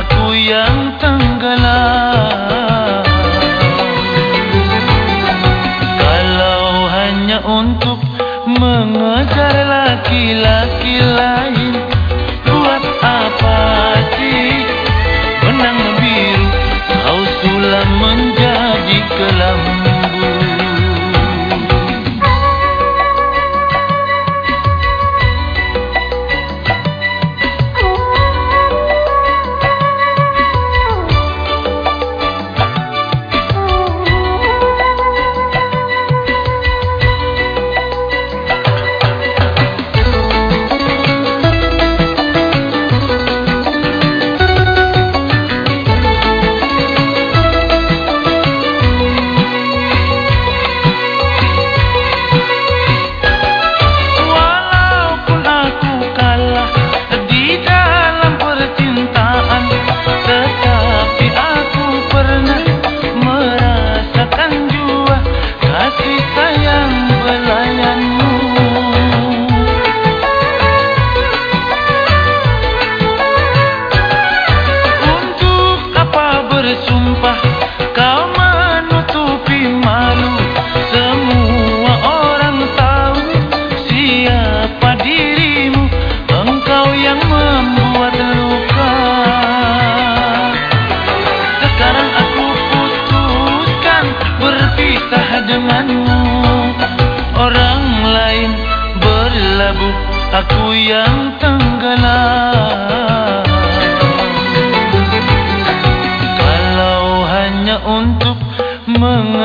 aku yang tenggelam Kalau hanya untuk mengejar laki-laki lain -laki -laki. bersumpah kau menutupi malu. Semua orang tahu siapa dirimu. Engkau yang membuat luka. Sekarang aku putuskan berpisah denganmu. Orang lain berlabuh aku yang tengah irmã